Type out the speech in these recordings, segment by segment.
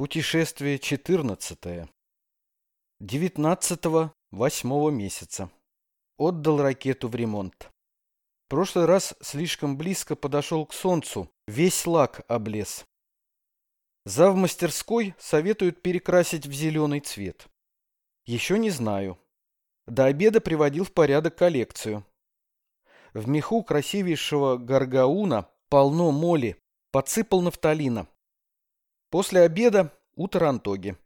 Путешествие 14. 19 восьмого месяца. Отдал ракету в ремонт. В прошлый раз слишком близко подошел к солнцу, весь лак облез. Зав мастерской советуют перекрасить в зеленый цвет. Еще не знаю. До обеда приводил в порядок коллекцию. В меху красивейшего гаргауна полно моли, подсыпал нафталина. После обеда у Тарантоги.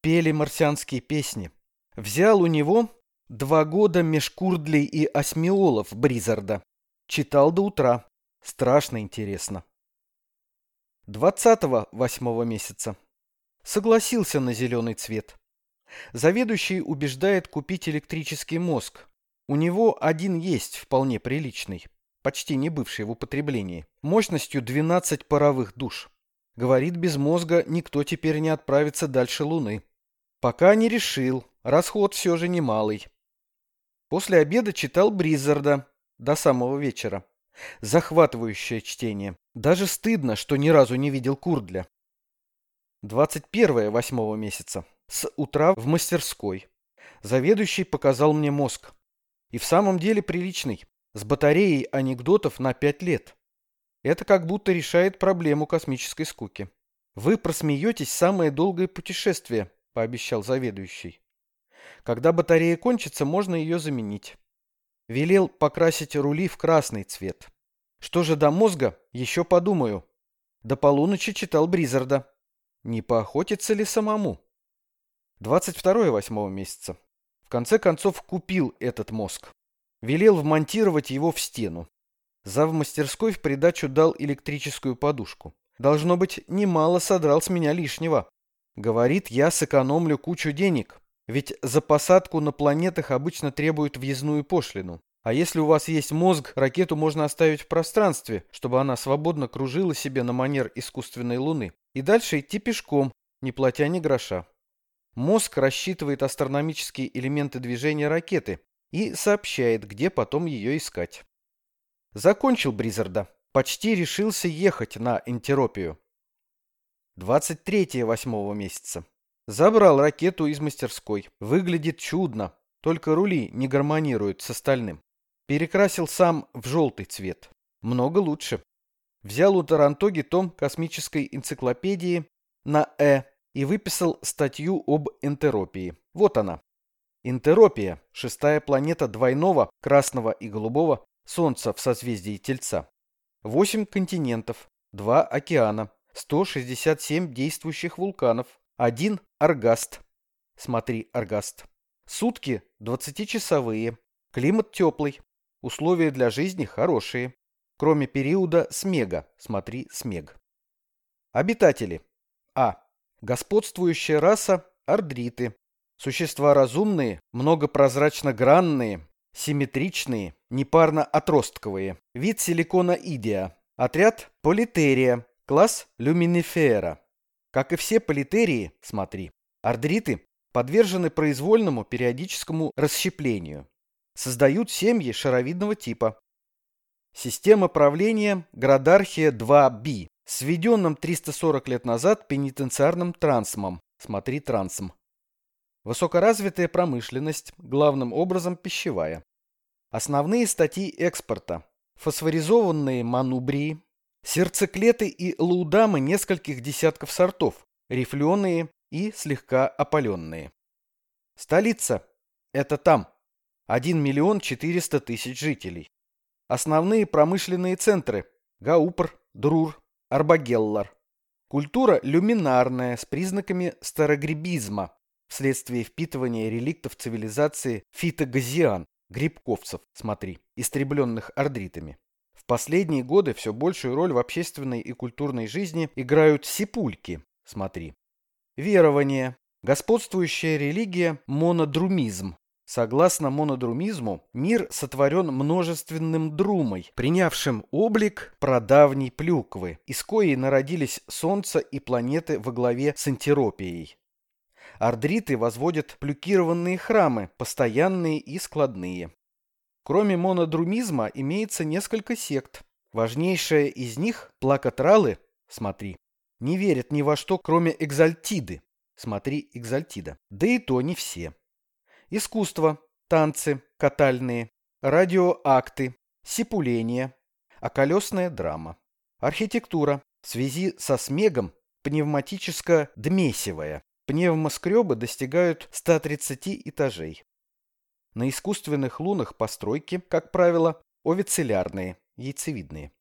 Пели марсианские песни. Взял у него два года меж Курдлей и Осмиолов Бризарда. Читал до утра. Страшно интересно. Двадцатого восьмого месяца. Согласился на зеленый цвет. Заведующий убеждает купить электрический мозг. У него один есть, вполне приличный, почти не бывший в употреблении, мощностью 12 паровых душ. Говорит, без мозга никто теперь не отправится дальше Луны. Пока не решил, расход все же немалый. После обеда читал Бриззарда до самого вечера. Захватывающее чтение. Даже стыдно, что ни разу не видел Курдля. 21 восьмого месяца. С утра в мастерской. Заведующий показал мне мозг. И в самом деле приличный. С батареей анекдотов на пять лет. Это как будто решает проблему космической скуки. Вы просмеетесь самое долгое путешествие, пообещал заведующий. Когда батарея кончится, можно ее заменить. Велел покрасить рули в красный цвет. Что же до мозга, еще подумаю. До полуночи читал Бризарда. Не поохотиться ли самому? 22 восьмого месяца. В конце концов купил этот мозг. Велел вмонтировать его в стену. Зав мастерской в придачу дал электрическую подушку. Должно быть, немало содрал с меня лишнего. Говорит, я сэкономлю кучу денег. Ведь за посадку на планетах обычно требуют въездную пошлину. А если у вас есть мозг, ракету можно оставить в пространстве, чтобы она свободно кружила себе на манер искусственной Луны. И дальше идти пешком, не платя ни гроша. Мозг рассчитывает астрономические элементы движения ракеты и сообщает, где потом ее искать. Закончил Бризарда. Почти решился ехать на Энтеропию. 23 восьмого месяца. Забрал ракету из мастерской. Выглядит чудно, только рули не гармонируют с остальным. Перекрасил сам в желтый цвет. Много лучше. Взял у Тарантоги том космической энциклопедии на «Э» и выписал статью об энтеропии. Вот она. Энтеропия – шестая планета двойного, красного и голубого, Солнца в созвездии Тельца. Восемь континентов, два океана, 167 действующих вулканов, один Аргаст. Смотри, Аргаст. Сутки 20-часовые, климат теплый, условия для жизни хорошие, кроме периода Смега. Смотри, Смег. Обитатели. А. Господствующая раса – ардриты. Существа разумные, многопрозрачно-гранные, Симметричные, непарно-отростковые. Вид силикона идия. Отряд Политерия. Класс Люминифера. Как и все политерии, смотри, ардриты подвержены произвольному периодическому расщеплению. Создают семьи шаровидного типа. Система правления Градархия 2B с введенным 340 лет назад пенитенциарным трансмом. Смотри трансом. Высокоразвитая промышленность, главным образом пищевая. Основные статьи экспорта. Фосфоризованные манубрии, сердцеклеты и лаудамы нескольких десятков сортов, рифленые и слегка опаленные. Столица. Это там. 1 миллион 400 тысяч жителей. Основные промышленные центры. Гаупр, Друр, Арбагеллар. Культура люминарная с признаками старогребизма, вследствие впитывания реликтов цивилизации фитогазиан, грибковцев, смотри, истребленных ордритами. В последние годы все большую роль в общественной и культурной жизни играют сипульки, смотри. Верование. Господствующая религия – монодрумизм. Согласно монодрумизму, мир сотворен множественным друмой, принявшим облик прадавней плюквы, из коей народились Солнце и планеты во главе с антиропией. Ардриты возводят плюкированные храмы, постоянные и складные. Кроме монодрумизма имеется несколько сект. Важнейшая из них – плакатралы, смотри, не верят ни во что, кроме экзальтиды. Смотри, экзальтида. Да и то не все. Искусство, танцы, катальные, радиоакты, сипуление, околесная драма. Архитектура. В связи со смегом пневматическо-дмесевая. Пневмоскребы достигают 130 этажей. На искусственных лунах постройки, как правило, овицеллярные, яйцевидные.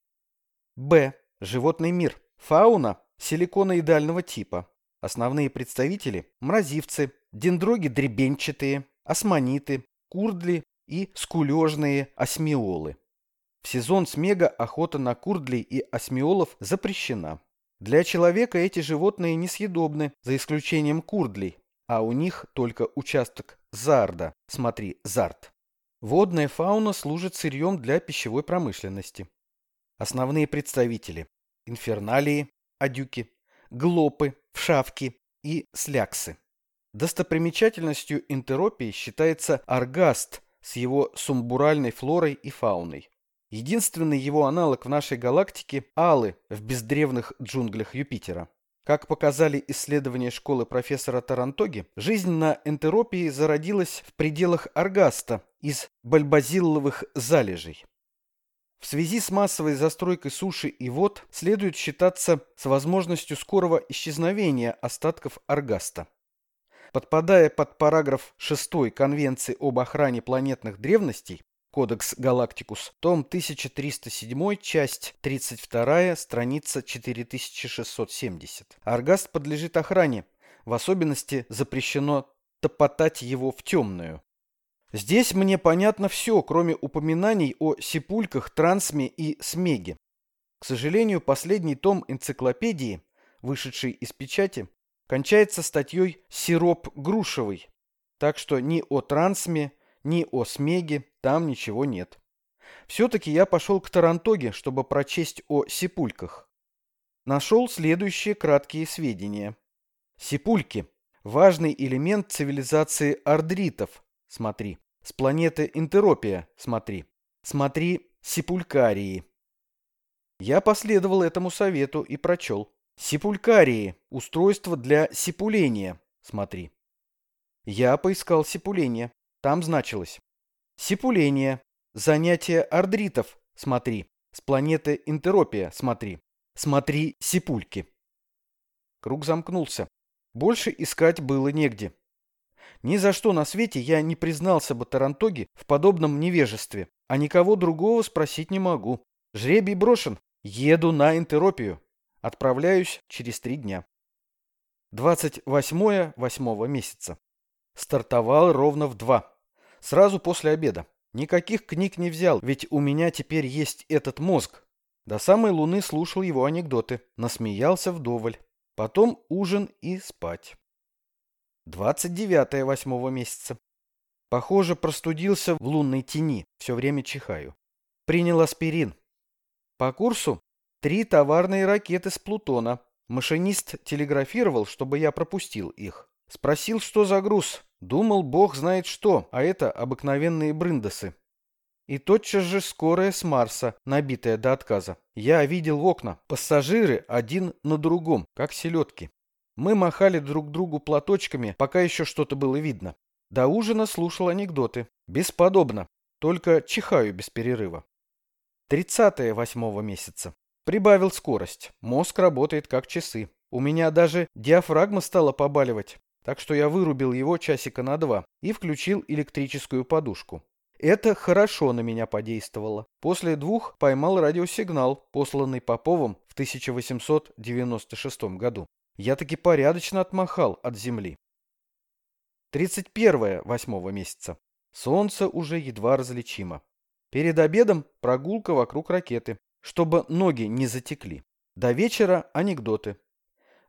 Б. Животный мир. Фауна силиконоидального типа. Основные представители – мразивцы, дендроги дребенчатые, османиты, курдли и скулежные осмиолы. В сезон смега охота на курдлей и осмиолов запрещена. Для человека эти животные несъедобны, за исключением курдлей, а у них только участок зарда, смотри, зард. Водная фауна служит сырьем для пищевой промышленности. Основные представители – инферналии, адюки, глопы, вшавки и сляксы. Достопримечательностью энтеропии считается аргаст с его сумбуральной флорой и фауной. Единственный его аналог в нашей галактике – алы в бездревных джунглях Юпитера. Как показали исследования школы профессора Тарантоги, жизнь на энтеропии зародилась в пределах Аргаста из бальбазилловых залежей. В связи с массовой застройкой суши и вод следует считаться с возможностью скорого исчезновения остатков Аргаста. Подпадая под параграф 6 Конвенции об охране планетных древностей, Кодекс Галактикус, том 1307, часть 32, страница 4670. Аргаст подлежит охране, в особенности запрещено топотать его в темную. Здесь мне понятно все, кроме упоминаний о сипульках, трансме и смеге. К сожалению, последний том энциклопедии, вышедший из печати, кончается статьей «Сироп грушевый», так что ни о трансме, ни о смеге там ничего нет. Все-таки я пошел к Тарантоге, чтобы прочесть о сипульках. Нашел следующие краткие сведения. Сипульки – важный элемент цивилизации ардритов, смотри. С планеты Интеропия, смотри. Смотри Сипулькарии. Я последовал этому совету и прочел. Сипулькарии – устройство для сипуления, смотри. Я поискал сипуление. Там значилось. Сипуление. Занятие ардритов. Смотри. С планеты Интеропия. Смотри. Смотри Сипульки. Круг замкнулся. Больше искать было негде. Ни за что на свете я не признался бы Тарантоге в подобном невежестве, а никого другого спросить не могу. Жребий брошен. Еду на Интеропию. Отправляюсь через три дня. 28 восьмого месяца. Стартовал ровно в два. Сразу после обеда. Никаких книг не взял, ведь у меня теперь есть этот мозг. До самой луны слушал его анекдоты, насмеялся вдоволь. Потом ужин и спать. 29 восьмого месяца. Похоже, простудился в лунной тени, все время чихаю. Принял аспирин. По курсу три товарные ракеты с Плутона. Машинист телеграфировал, чтобы я пропустил их. Спросил, что за груз. Думал, бог знает что, а это обыкновенные брындосы. И тотчас же скорая с Марса, набитая до отказа. Я видел окна. Пассажиры один на другом, как селедки. Мы махали друг другу платочками, пока еще что-то было видно. До ужина слушал анекдоты. Бесподобно. Только чихаю без перерыва. 30 восьмого месяца. Прибавил скорость. Мозг работает как часы. У меня даже диафрагма стала побаливать так что я вырубил его часика на два и включил электрическую подушку. Это хорошо на меня подействовало. После двух поймал радиосигнал, посланный Поповым в 1896 году. Я таки порядочно отмахал от земли. 31 восьмого месяца. Солнце уже едва различимо. Перед обедом прогулка вокруг ракеты, чтобы ноги не затекли. До вечера анекдоты.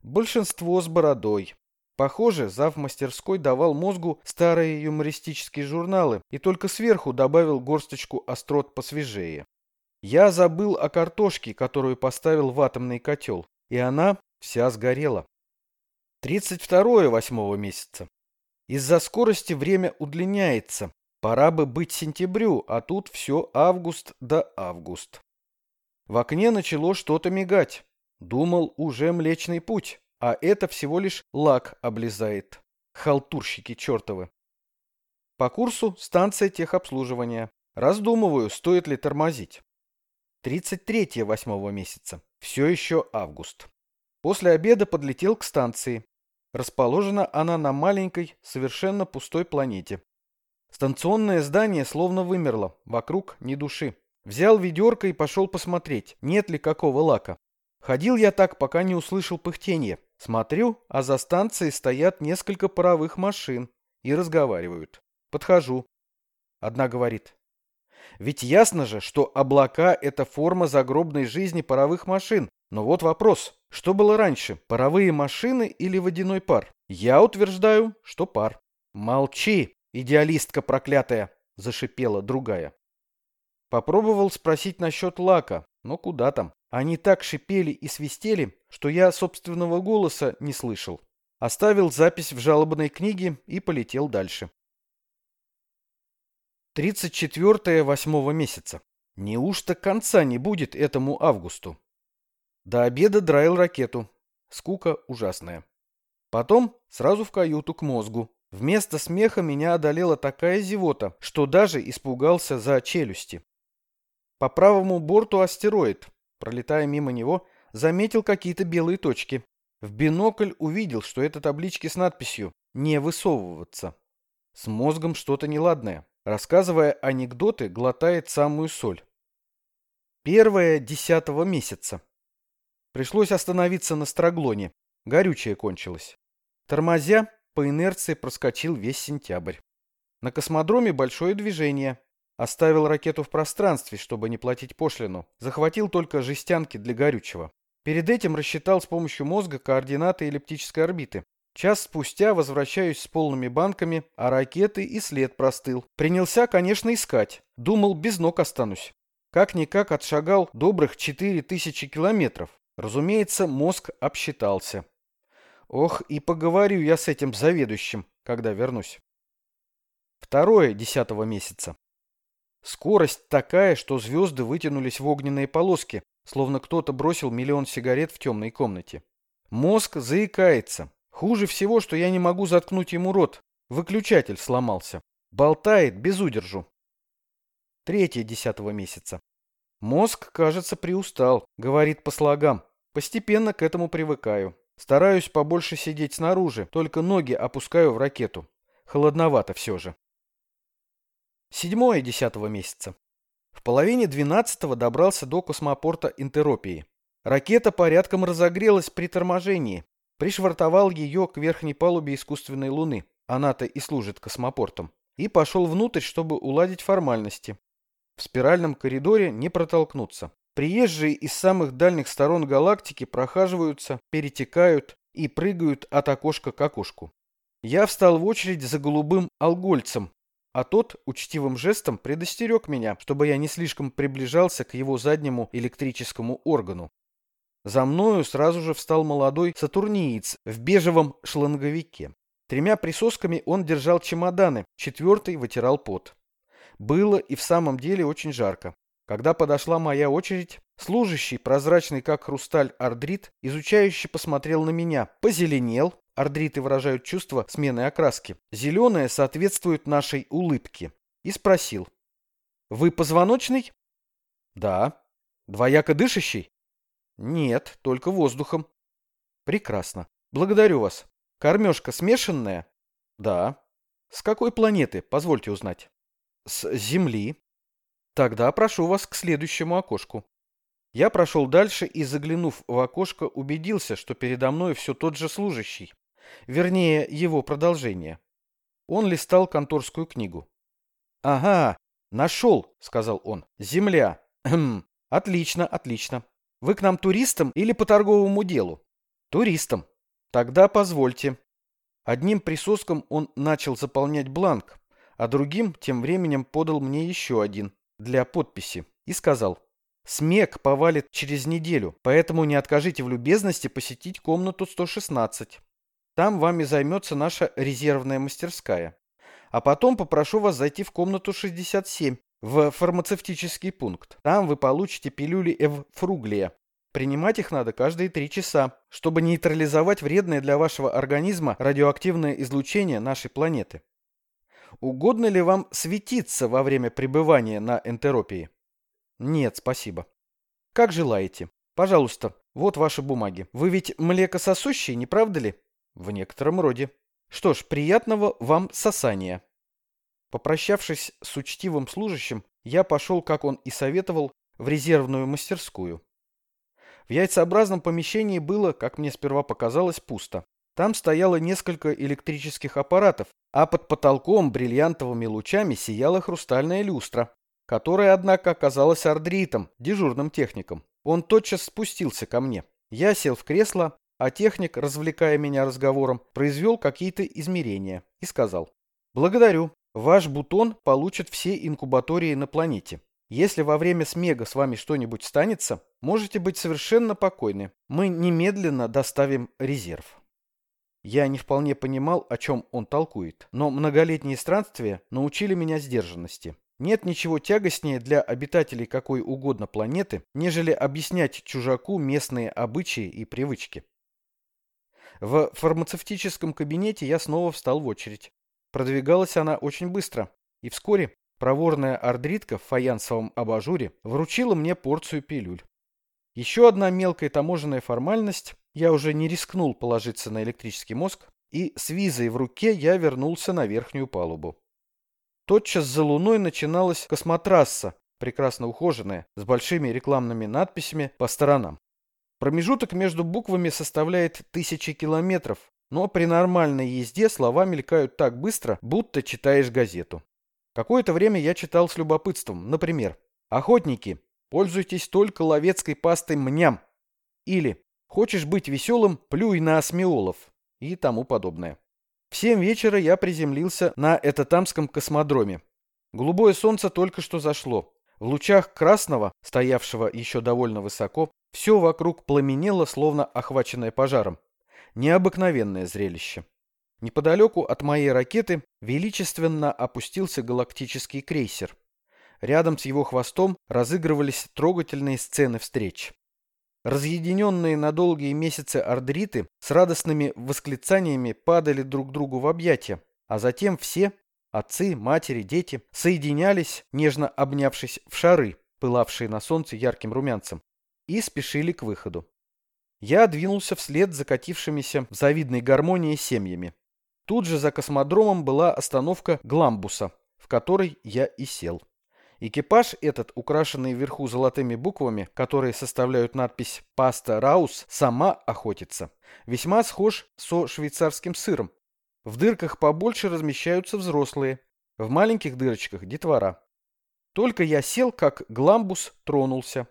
Большинство с бородой, Похоже, зав мастерской давал мозгу старые юмористические журналы и только сверху добавил горсточку острот посвежее. Я забыл о картошке, которую поставил в атомный котел, и она вся сгорела. 32 восьмого месяца. Из-за скорости время удлиняется. Пора бы быть сентябрю, а тут все август да август. В окне начало что-то мигать. Думал, уже Млечный Путь, а это всего лишь лак облезает. Халтурщики чертовы. По курсу станция техобслуживания. Раздумываю, стоит ли тормозить. 33 восьмого месяца. Все еще август. После обеда подлетел к станции. Расположена она на маленькой, совершенно пустой планете. Станционное здание словно вымерло, вокруг ни души. Взял ведерко и пошел посмотреть, нет ли какого лака. Ходил я так, пока не услышал пыхтенье. Смотрю, а за станцией стоят несколько паровых машин и разговаривают. Подхожу. Одна говорит. Ведь ясно же, что облака – это форма загробной жизни паровых машин. Но вот вопрос. Что было раньше, паровые машины или водяной пар? Я утверждаю, что пар. Молчи, идеалистка проклятая, зашипела другая. Попробовал спросить насчет лака, но куда там? Они так шипели и свистели, что я собственного голоса не слышал. Оставил запись в жалобной книге и полетел дальше. 34 восьмого месяца. Неужто конца не будет этому августу? До обеда драил ракету. Скука ужасная. Потом сразу в каюту к мозгу. Вместо смеха меня одолела такая зевота, что даже испугался за челюсти. По правому борту астероид, Пролетая мимо него, заметил какие-то белые точки. В бинокль увидел, что это таблички с надписью «Не высовываться». С мозгом что-то неладное. Рассказывая анекдоты, глотает самую соль. Первое десятого месяца. Пришлось остановиться на Строглоне. Горючее кончилось. Тормозя, по инерции проскочил весь сентябрь. На космодроме большое движение. Оставил ракету в пространстве, чтобы не платить пошлину. Захватил только жестянки для горючего. Перед этим рассчитал с помощью мозга координаты эллиптической орбиты. Час спустя возвращаюсь с полными банками, а ракеты и след простыл. Принялся, конечно, искать. Думал, без ног останусь. Как-никак отшагал добрых 4000 километров. Разумеется, мозг обсчитался. Ох, и поговорю я с этим заведующим, когда вернусь. Второе десятого месяца. Скорость такая, что звезды вытянулись в огненные полоски, словно кто-то бросил миллион сигарет в темной комнате. Мозг заикается. Хуже всего, что я не могу заткнуть ему рот. Выключатель сломался. Болтает без удержу. Третье десятого месяца. Мозг, кажется, приустал. Говорит по слогам. Постепенно к этому привыкаю. Стараюсь побольше сидеть снаружи, только ноги опускаю в ракету. Холодновато все же. Седьмое десятого месяца. В половине двенадцатого добрался до космопорта Интеропии. Ракета порядком разогрелась при торможении. Пришвартовал ее к верхней палубе искусственной луны. Она-то и служит космопортом. И пошел внутрь, чтобы уладить формальности. В спиральном коридоре не протолкнуться. Приезжие из самых дальних сторон галактики прохаживаются, перетекают и прыгают от окошка к окошку. Я встал в очередь за голубым алгольцем, а тот учтивым жестом предостерег меня, чтобы я не слишком приближался к его заднему электрическому органу. За мною сразу же встал молодой сатурниец в бежевом шланговике. Тремя присосками он держал чемоданы, четвертый вытирал пот. Было и в самом деле очень жарко. Когда подошла моя очередь, служащий, прозрачный как хрусталь ардрит, изучающий посмотрел на меня, позеленел, Ардриты выражают чувство смены окраски. Зеленое соответствует нашей улыбке. И спросил. Вы позвоночный? Да. Двояко дышащий? Нет, только воздухом. Прекрасно. Благодарю вас. Кормежка смешанная? Да. С какой планеты, позвольте узнать? С Земли. Тогда прошу вас к следующему окошку. Я прошел дальше и, заглянув в окошко, убедился, что передо мной все тот же служащий. Вернее, его продолжение. Он листал конторскую книгу. «Ага, нашел», — сказал он. «Земля. Хм, отлично, отлично. Вы к нам туристам или по торговому делу?» «Туристам. Тогда позвольте». Одним присоском он начал заполнять бланк, а другим тем временем подал мне еще один для подписи и сказал «Смег повалит через неделю, поэтому не откажите в любезности посетить комнату 116». Там вами займется наша резервная мастерская. А потом попрошу вас зайти в комнату 67, в фармацевтический пункт. Там вы получите пилюли эвфруглия. Принимать их надо каждые три часа, чтобы нейтрализовать вредное для вашего организма радиоактивное излучение нашей планеты. Угодно ли вам светиться во время пребывания на энтеропии? Нет, спасибо. Как желаете. Пожалуйста, вот ваши бумаги. Вы ведь млекососущий, не правда ли? В некотором роде. Что ж, приятного вам сосания. Попрощавшись с учтивым служащим, я пошел, как он и советовал, в резервную мастерскую. В яйцеобразном помещении было, как мне сперва показалось, пусто. Там стояло несколько электрических аппаратов, а под потолком бриллиантовыми лучами сияла хрустальная люстра, которая, однако, оказалась ардритом, дежурным техником. Он тотчас спустился ко мне. Я сел в кресло, а техник, развлекая меня разговором, произвел какие-то измерения и сказал. «Благодарю. Ваш бутон получит все инкубатории на планете. Если во время смега с вами что-нибудь станется, можете быть совершенно покойны. Мы немедленно доставим резерв». Я не вполне понимал, о чем он толкует, но многолетние странствия научили меня сдержанности. Нет ничего тягостнее для обитателей какой угодно планеты, нежели объяснять чужаку местные обычаи и привычки. В фармацевтическом кабинете я снова встал в очередь. Продвигалась она очень быстро, и вскоре проворная ардритка в фаянсовом абажуре вручила мне порцию пилюль. Еще одна мелкая таможенная формальность, я уже не рискнул положиться на электрический мозг, и с визой в руке я вернулся на верхнюю палубу. Тотчас за луной начиналась космотрасса, прекрасно ухоженная, с большими рекламными надписями по сторонам. Промежуток между буквами составляет тысячи километров, но при нормальной езде слова мелькают так быстро, будто читаешь газету. Какое-то время я читал с любопытством, например, «Охотники, пользуйтесь только ловецкой пастой мням» или «Хочешь быть веселым, плюй на осмиолов» и тому подобное. В семь вечера я приземлился на Этатамском космодроме. Голубое солнце только что зашло. В лучах красного, стоявшего еще довольно высоко, все вокруг пламенело, словно охваченное пожаром. Необыкновенное зрелище. Неподалеку от моей ракеты величественно опустился галактический крейсер. Рядом с его хвостом разыгрывались трогательные сцены встреч. Разъединенные на долгие месяцы ардриты с радостными восклицаниями падали друг другу в объятия, а затем все, отцы, матери, дети, соединялись, нежно обнявшись в шары, пылавшие на солнце ярким румянцем, и спешили к выходу. Я двинулся вслед закатившимися в завидной гармонии семьями. Тут же за космодромом была остановка Гламбуса, в которой я и сел. Экипаж этот, украшенный вверху золотыми буквами, которые составляют надпись «Паста Раус», сама охотится. Весьма схож со швейцарским сыром. В дырках побольше размещаются взрослые, в маленьких дырочках – детвора. Только я сел, как гламбус тронулся.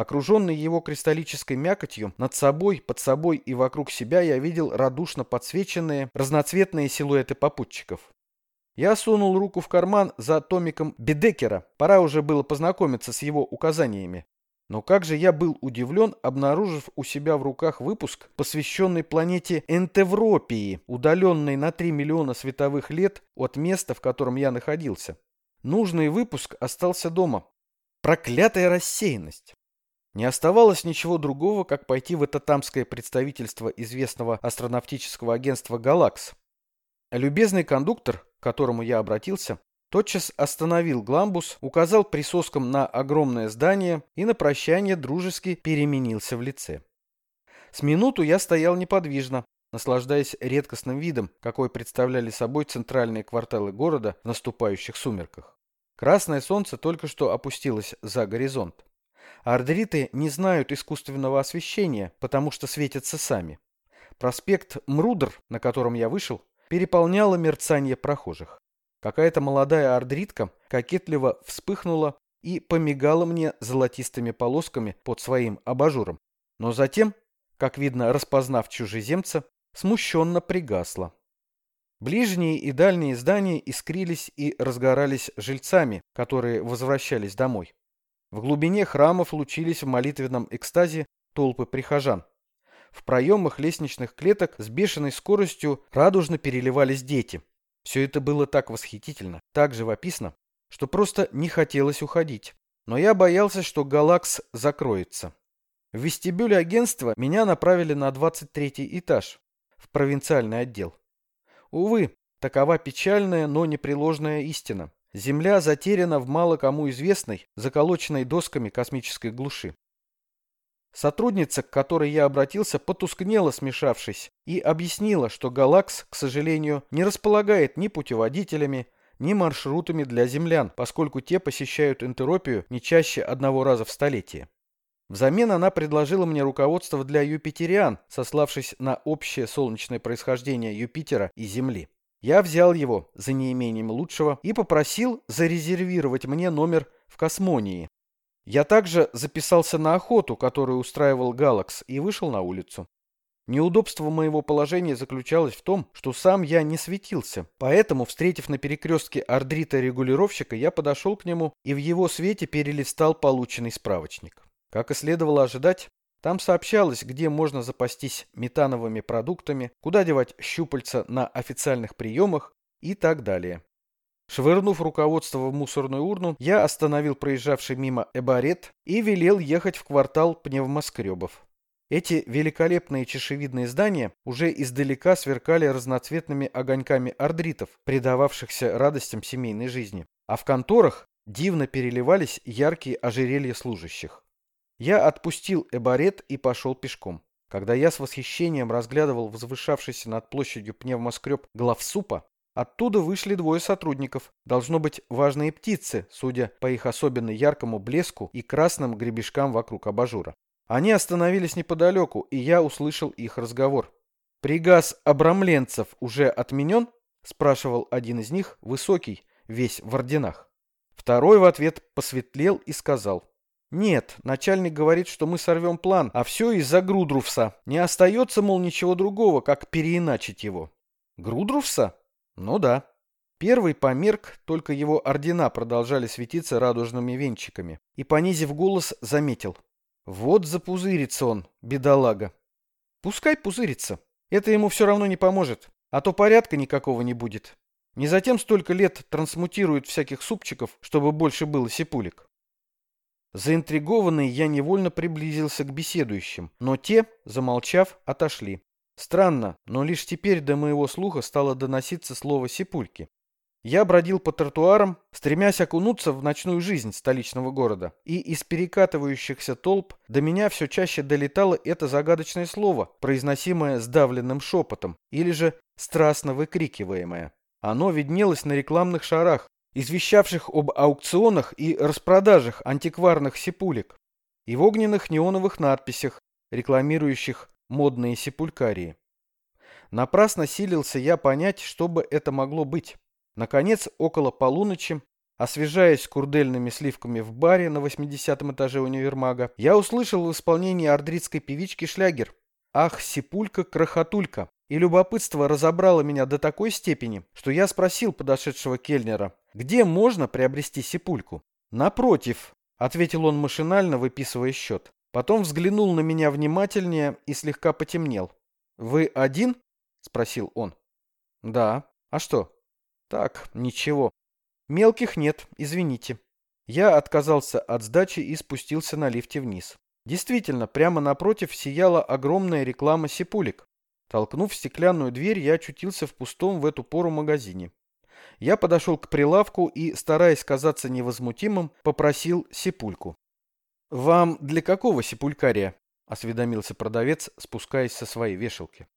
Окруженный его кристаллической мякотью, над собой, под собой и вокруг себя я видел радушно подсвеченные разноцветные силуэты попутчиков. Я сунул руку в карман за томиком Бедекера. Пора уже было познакомиться с его указаниями. Но как же я был удивлен, обнаружив у себя в руках выпуск, посвященный планете Энтевропии, удаленной на 3 миллиона световых лет от места, в котором я находился. Нужный выпуск остался дома. Проклятая рассеянность. Не оставалось ничего другого, как пойти в это тамское представительство известного астронавтического агентства «Галакс». Любезный кондуктор, к которому я обратился, тотчас остановил Гламбус, указал присоском на огромное здание и на прощание дружески переменился в лице. С минуту я стоял неподвижно, наслаждаясь редкостным видом, какой представляли собой центральные кварталы города в наступающих сумерках. Красное солнце только что опустилось за горизонт. Ардриты не знают искусственного освещения, потому что светятся сами. Проспект Мрудр, на котором я вышел, переполняло мерцание прохожих. Какая-то молодая ардритка кокетливо вспыхнула и помигала мне золотистыми полосками под своим абажуром. Но затем, как видно, распознав чужеземца, смущенно пригасла. Ближние и дальние здания искрились и разгорались жильцами, которые возвращались домой. В глубине храмов лучились в молитвенном экстазе толпы прихожан. В проемах лестничных клеток с бешеной скоростью радужно переливались дети. Все это было так восхитительно, так живописно, что просто не хотелось уходить. Но я боялся, что Галакс закроется. В вестибюле агентства меня направили на 23 этаж, в провинциальный отдел. Увы, такова печальная, но непреложная истина. Земля затеряна в мало кому известной, заколоченной досками космической глуши. Сотрудница, к которой я обратился, потускнела, смешавшись, и объяснила, что Галакс, к сожалению, не располагает ни путеводителями, ни маршрутами для землян, поскольку те посещают энтеропию не чаще одного раза в столетие. Взамен она предложила мне руководство для юпитериан, сославшись на общее солнечное происхождение Юпитера и Земли. Я взял его за неимением лучшего и попросил зарезервировать мне номер в Космонии. Я также записался на охоту, которую устраивал Галакс, и вышел на улицу. Неудобство моего положения заключалось в том, что сам я не светился, поэтому, встретив на перекрестке ардрита-регулировщика, я подошел к нему и в его свете перелистал полученный справочник. Как и следовало ожидать, там сообщалось, где можно запастись метановыми продуктами, куда девать щупальца на официальных приемах и так далее. Швырнув руководство в мусорную урну, я остановил проезжавший мимо эбарет и велел ехать в квартал пневмоскребов. Эти великолепные чешевидные здания уже издалека сверкали разноцветными огоньками ардритов, предававшихся радостям семейной жизни. А в конторах дивно переливались яркие ожерелья служащих. Я отпустил эбарет и пошел пешком. Когда я с восхищением разглядывал возвышавшийся над площадью пневмоскреб главсупа, оттуда вышли двое сотрудников, должно быть важные птицы, судя по их особенно яркому блеску и красным гребешкам вокруг абажура. Они остановились неподалеку, и я услышал их разговор. «Пригаз обрамленцев уже отменен?» – спрашивал один из них, высокий, весь в орденах. Второй в ответ посветлел и сказал. Нет, начальник говорит, что мы сорвем план, а все из-за Грудруфса. Не остается, мол, ничего другого, как переиначить его. Грудруфса? Ну да. Первый померк, только его ордена продолжали светиться радужными венчиками. И, понизив голос, заметил. Вот запузырится он, бедолага. Пускай пузырится. Это ему все равно не поможет. А то порядка никакого не будет. Не затем столько лет трансмутируют всяких супчиков, чтобы больше было сипулек. Заинтригованный, я невольно приблизился к беседующим, но те, замолчав, отошли. Странно, но лишь теперь до моего слуха стало доноситься слово «сипульки». Я бродил по тротуарам, стремясь окунуться в ночную жизнь столичного города, и из перекатывающихся толп до меня все чаще долетало это загадочное слово, произносимое сдавленным шепотом, или же страстно выкрикиваемое. Оно виднелось на рекламных шарах, извещавших об аукционах и распродажах антикварных сипулек, и в огненных неоновых надписях, рекламирующих модные сипулькарии. Напрасно силился я понять, что бы это могло быть. Наконец, около полуночи, освежаясь курдельными сливками в баре на 80 этаже универмага, я услышал в исполнении ардритской певички шлягер «Ах, сипулька-крохотулька!» И любопытство разобрало меня до такой степени, что я спросил подошедшего кельнера, где можно приобрести сипульку? Напротив, ответил он машинально, выписывая счет. Потом взглянул на меня внимательнее и слегка потемнел. Вы один? спросил он. Да. А что? Так, ничего. Мелких нет, извините. Я отказался от сдачи и спустился на лифте вниз. Действительно, прямо напротив сияла огромная реклама сипулек. Толкнув стеклянную дверь, я очутился в пустом в эту пору магазине. Я подошел к прилавку и, стараясь казаться невозмутимым, попросил сипульку. «Вам для какого сипулькария?» – осведомился продавец, спускаясь со своей вешалки.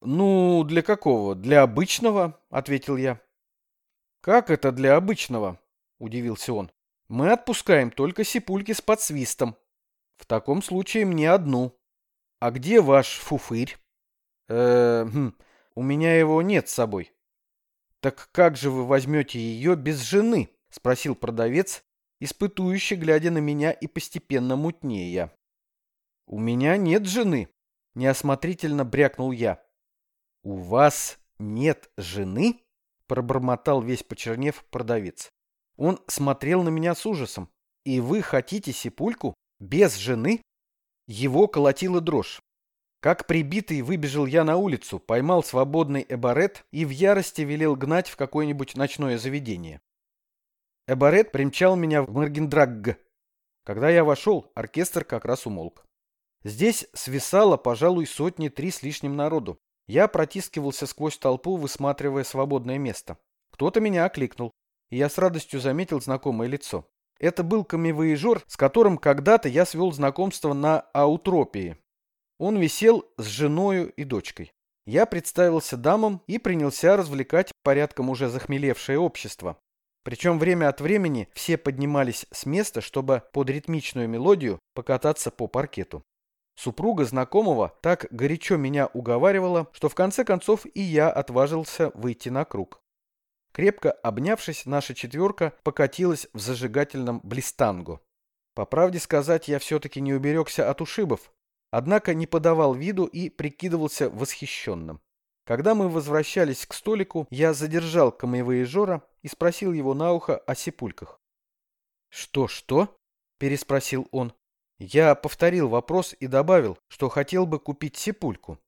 «Ну, для какого? Для обычного?» – ответил я. «Как это для обычного?» – удивился он. «Мы отпускаем только сипульки с подсвистом. В таком случае мне одну. А где ваш фуфырь?» «Э, хм, у меня его нет с собой». «Так как же вы возьмете ее без жены?» – спросил продавец, испытующий, глядя на меня и постепенно мутнея. «У меня нет жены», – неосмотрительно брякнул я. «У вас нет жены?» – пробормотал весь почернев продавец. Он смотрел на меня с ужасом. «И вы хотите сипульку? Без жены?» Его колотила дрожь. Как прибитый выбежал я на улицу, поймал свободный эбарет и в ярости велел гнать в какое-нибудь ночное заведение. Эбарет примчал меня в Маргендрагг. Когда я вошел, оркестр как раз умолк. Здесь свисало, пожалуй, сотни три с лишним народу. Я протискивался сквозь толпу, высматривая свободное место. Кто-то меня окликнул, и я с радостью заметил знакомое лицо. Это был камевоежор, с которым когда-то я свел знакомство на Аутропии. Он висел с женою и дочкой. Я представился дамам и принялся развлекать порядком уже захмелевшее общество. Причем время от времени все поднимались с места, чтобы под ритмичную мелодию покататься по паркету. Супруга знакомого так горячо меня уговаривала, что в конце концов и я отважился выйти на круг. Крепко обнявшись, наша четверка покатилась в зажигательном блистанго. По правде сказать, я все-таки не уберегся от ушибов, однако не подавал виду и прикидывался восхищенным. Когда мы возвращались к столику, я задержал камевоежора и спросил его на ухо о сипульках. «Что-что?» – переспросил он. Я повторил вопрос и добавил, что хотел бы купить сипульку.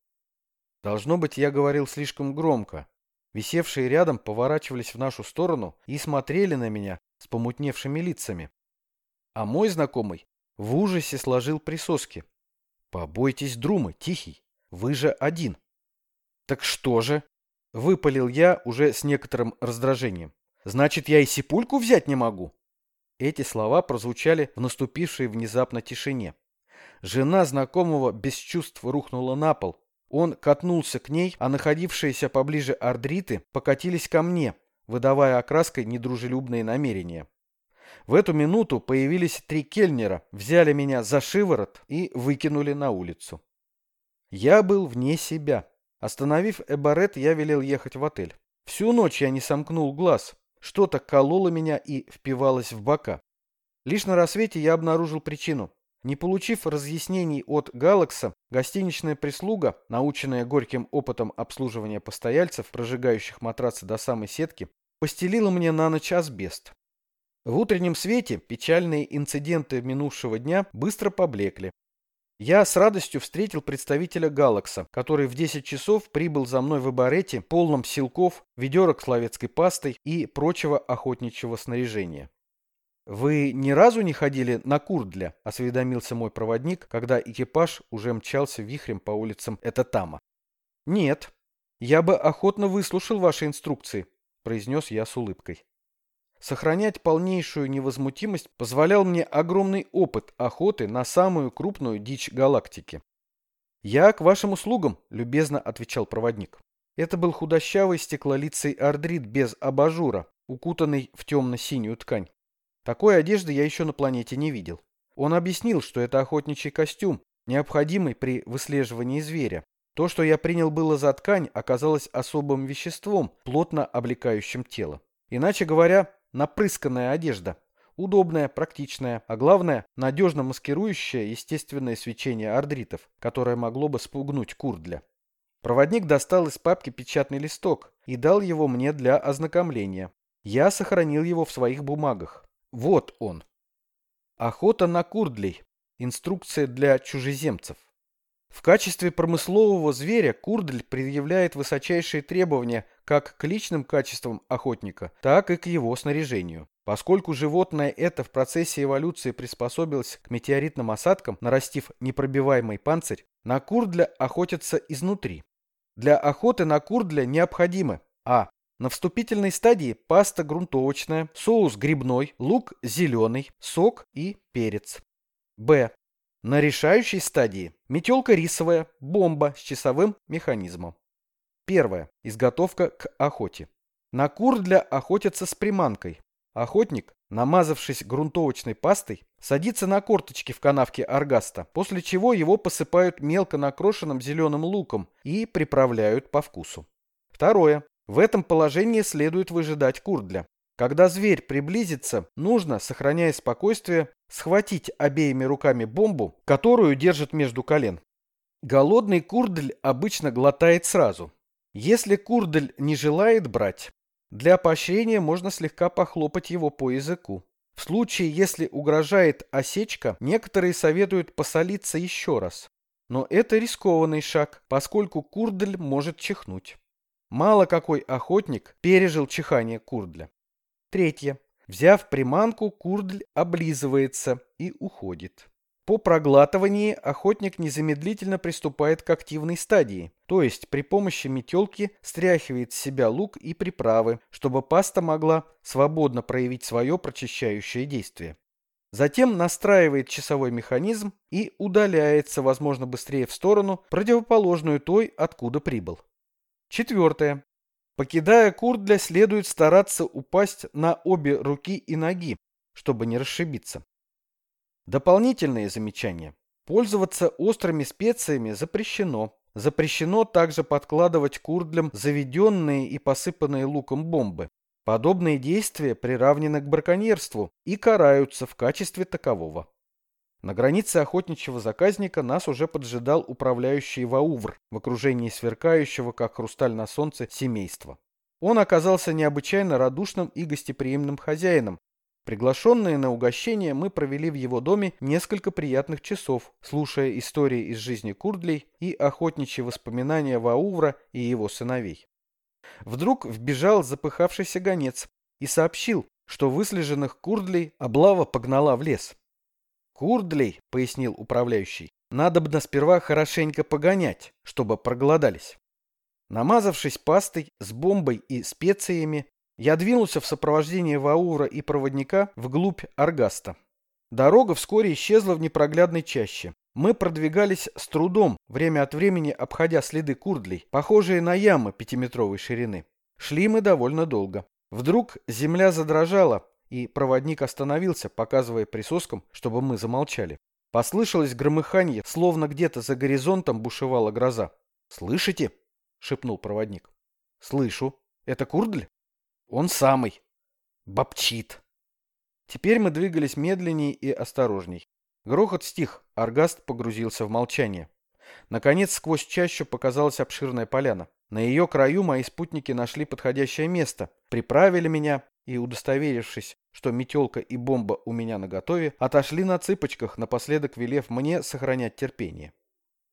Должно быть, я говорил слишком громко. Висевшие рядом поворачивались в нашу сторону и смотрели на меня с помутневшими лицами. А мой знакомый в ужасе сложил присоски. «Побойтесь Друмы, Тихий, вы же один». «Так что же?» — выпалил я уже с некоторым раздражением. «Значит, я и сипульку взять не могу?» Эти слова прозвучали в наступившей внезапно тишине. Жена знакомого без чувств рухнула на пол. Он катнулся к ней, а находившиеся поближе ардриты покатились ко мне, выдавая окраской недружелюбные намерения. В эту минуту появились три кельнера, взяли меня за шиворот и выкинули на улицу. Я был вне себя. Остановив Эбарет, я велел ехать в отель. Всю ночь я не сомкнул глаз. Что-то кололо меня и впивалось в бока. Лишь на рассвете я обнаружил причину. Не получив разъяснений от Галакса, гостиничная прислуга, наученная горьким опытом обслуживания постояльцев, прожигающих матрацы до самой сетки, постелила мне на ночь асбест. В утреннем свете печальные инциденты минувшего дня быстро поблекли. Я с радостью встретил представителя Галакса, который в 10 часов прибыл за мной в Эбарете, полном силков, ведерок с ловецкой пастой и прочего охотничьего снаряжения. «Вы ни разу не ходили на Курдля?» – осведомился мой проводник, когда экипаж уже мчался вихрем по улицам Этатама. «Нет. Я бы охотно выслушал ваши инструкции», – произнес я с улыбкой. Сохранять полнейшую невозмутимость позволял мне огромный опыт охоты на самую крупную дичь галактики. «Я к вашим услугам», — любезно отвечал проводник. Это был худощавый стеклолицый ардрит без абажура, укутанный в темно-синюю ткань. Такой одежды я еще на планете не видел. Он объяснил, что это охотничий костюм, необходимый при выслеживании зверя. То, что я принял было за ткань, оказалось особым веществом, плотно облекающим тело. Иначе говоря, напрысканная одежда. Удобная, практичная, а главное, надежно маскирующая естественное свечение ардритов, которое могло бы спугнуть курдля. Проводник достал из папки печатный листок и дал его мне для ознакомления. Я сохранил его в своих бумагах. Вот он. Охота на курдлей. Инструкция для чужеземцев. В качестве промыслового зверя курдль предъявляет высочайшие требования как к личным качествам охотника, так и к его снаряжению. Поскольку животное это в процессе эволюции приспособилось к метеоритным осадкам, нарастив непробиваемый панцирь, на курдля охотятся изнутри. Для охоты на курдля необходимы а. На вступительной стадии паста грунтовочная, соус грибной, лук зеленый, сок и перец. Б. На решающей стадии метелка рисовая, бомба с часовым механизмом. Первое. Изготовка к охоте. На кур для охотятся с приманкой. Охотник, намазавшись грунтовочной пастой, садится на корточки в канавке аргаста, после чего его посыпают мелко накрошенным зеленым луком и приправляют по вкусу. Второе. В этом положении следует выжидать курдля. Когда зверь приблизится, нужно, сохраняя спокойствие, схватить обеими руками бомбу, которую держит между колен. Голодный курдль обычно глотает сразу. Если курдль не желает брать, для поощрения можно слегка похлопать его по языку. В случае, если угрожает осечка, некоторые советуют посолиться еще раз. Но это рискованный шаг, поскольку курдль может чихнуть. Мало какой охотник пережил чихание курдля. Третье. Взяв приманку, курдль облизывается и уходит. По проглатывании охотник незамедлительно приступает к активной стадии, то есть при помощи метелки стряхивает с себя лук и приправы, чтобы паста могла свободно проявить свое прочищающее действие. Затем настраивает часовой механизм и удаляется, возможно, быстрее в сторону, противоположную той, откуда прибыл. Четвертое. Покидая Курдля, следует стараться упасть на обе руки и ноги, чтобы не расшибиться. Дополнительные замечания. Пользоваться острыми специями запрещено. Запрещено также подкладывать курдлям заведенные и посыпанные луком бомбы. Подобные действия приравнены к браконьерству и караются в качестве такового. На границе охотничьего заказника нас уже поджидал управляющий Ваувр в окружении сверкающего, как хрусталь на солнце, семейства. Он оказался необычайно радушным и гостеприимным хозяином, Приглашенные на угощение, мы провели в его доме несколько приятных часов, слушая истории из жизни Курдлей и охотничьи воспоминания Ваувра и его сыновей. Вдруг вбежал запыхавшийся гонец и сообщил, что выслеженных Курдлей облава погнала в лес. «Курдлей», — пояснил управляющий, — «надобно сперва хорошенько погонять, чтобы проголодались». Намазавшись пастой с бомбой и специями, я двинулся в сопровождении Ваура и проводника вглубь Аргаста. Дорога вскоре исчезла в непроглядной чаще. Мы продвигались с трудом, время от времени обходя следы курдлей, похожие на ямы пятиметровой ширины. Шли мы довольно долго. Вдруг земля задрожала, и проводник остановился, показывая присоскам, чтобы мы замолчали. Послышалось громыханье, словно где-то за горизонтом бушевала гроза. «Слышите?» — шепнул проводник. «Слышу. Это Курдль?» Он самый. Бабчит. Теперь мы двигались медленнее и осторожней. Грохот стих, Аргаст погрузился в молчание. Наконец, сквозь чащу показалась обширная поляна. На ее краю мои спутники нашли подходящее место, приправили меня и, удостоверившись, что метелка и бомба у меня наготове, отошли на цыпочках, напоследок велев мне сохранять терпение.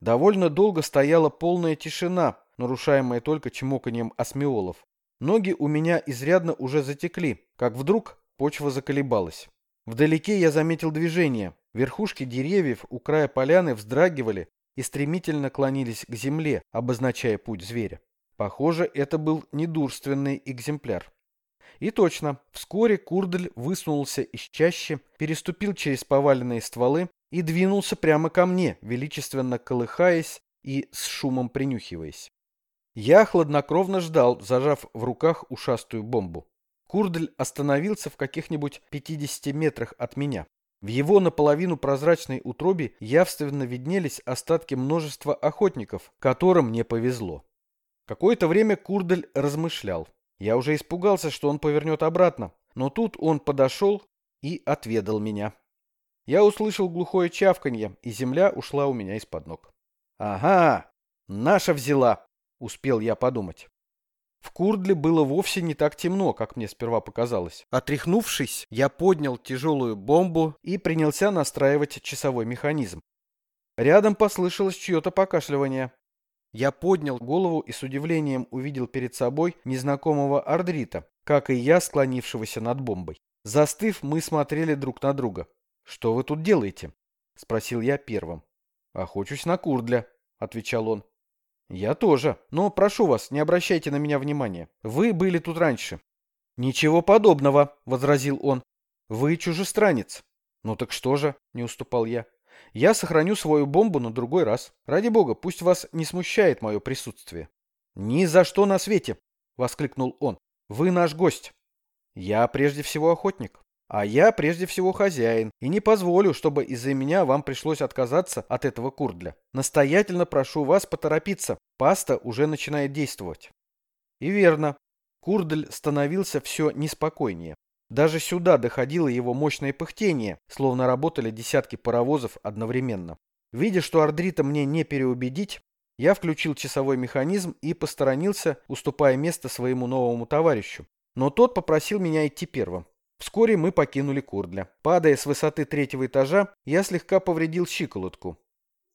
Довольно долго стояла полная тишина, нарушаемая только чмоканием осмиолов. Ноги у меня изрядно уже затекли, как вдруг почва заколебалась. Вдалеке я заметил движение. Верхушки деревьев у края поляны вздрагивали и стремительно клонились к земле, обозначая путь зверя. Похоже, это был недурственный экземпляр. И точно, вскоре Курдль высунулся из чащи, переступил через поваленные стволы и двинулся прямо ко мне, величественно колыхаясь и с шумом принюхиваясь. Я хладнокровно ждал, зажав в руках ушастую бомбу. Курдль остановился в каких-нибудь 50 метрах от меня. В его наполовину прозрачной утробе явственно виднелись остатки множества охотников, которым не повезло. Какое-то время Курдель размышлял. Я уже испугался, что он повернет обратно, но тут он подошел и отведал меня. Я услышал глухое чавканье, и земля ушла у меня из-под ног. «Ага, наша взяла!» успел я подумать. В Курдле было вовсе не так темно, как мне сперва показалось. Отряхнувшись, я поднял тяжелую бомбу и принялся настраивать часовой механизм. Рядом послышалось чье-то покашливание. Я поднял голову и с удивлением увидел перед собой незнакомого Ардрита, как и я, склонившегося над бомбой. Застыв, мы смотрели друг на друга. «Что вы тут делаете?» — спросил я первым. «Охочусь на Курдля», — отвечал он. «Я тоже. Но прошу вас, не обращайте на меня внимания. Вы были тут раньше». «Ничего подобного», — возразил он. «Вы чужестранец». «Ну так что же?» — не уступал я. «Я сохраню свою бомбу на другой раз. Ради бога, пусть вас не смущает мое присутствие». «Ни за что на свете!» — воскликнул он. «Вы наш гость». «Я прежде всего охотник». А я прежде всего хозяин, и не позволю, чтобы из-за меня вам пришлось отказаться от этого курдля. Настоятельно прошу вас поторопиться, паста уже начинает действовать. И верно, курдль становился все неспокойнее. Даже сюда доходило его мощное пыхтение, словно работали десятки паровозов одновременно. Видя, что Ардрита мне не переубедить, я включил часовой механизм и посторонился, уступая место своему новому товарищу. Но тот попросил меня идти первым. Вскоре мы покинули Курдля. Падая с высоты третьего этажа, я слегка повредил щиколотку.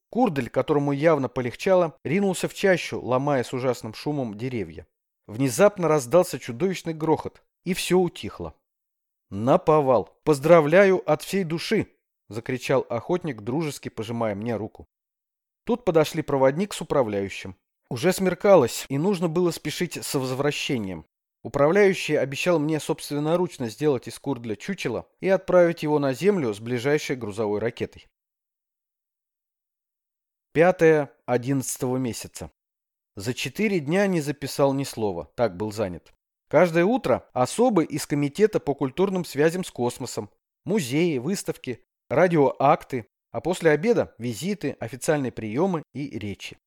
Курдль, которому явно полегчало, ринулся в чащу, ломая с ужасным шумом деревья. Внезапно раздался чудовищный грохот, и все утихло. Наповал. Поздравляю от всей души. — закричал охотник, дружески пожимая мне руку. Тут подошли проводник с управляющим. Уже смеркалось, и нужно было спешить с возвращением. Управляющий обещал мне собственноручно сделать из Курдля чучело и отправить его на землю с ближайшей грузовой ракетой. Пятое одиннадцатого месяца. За четыре дня не записал ни слова, так был занят. Каждое утро особы из Комитета по культурным связям с космосом, музеи, выставки, радиоакты, а после обеда визиты, официальные приемы и речи.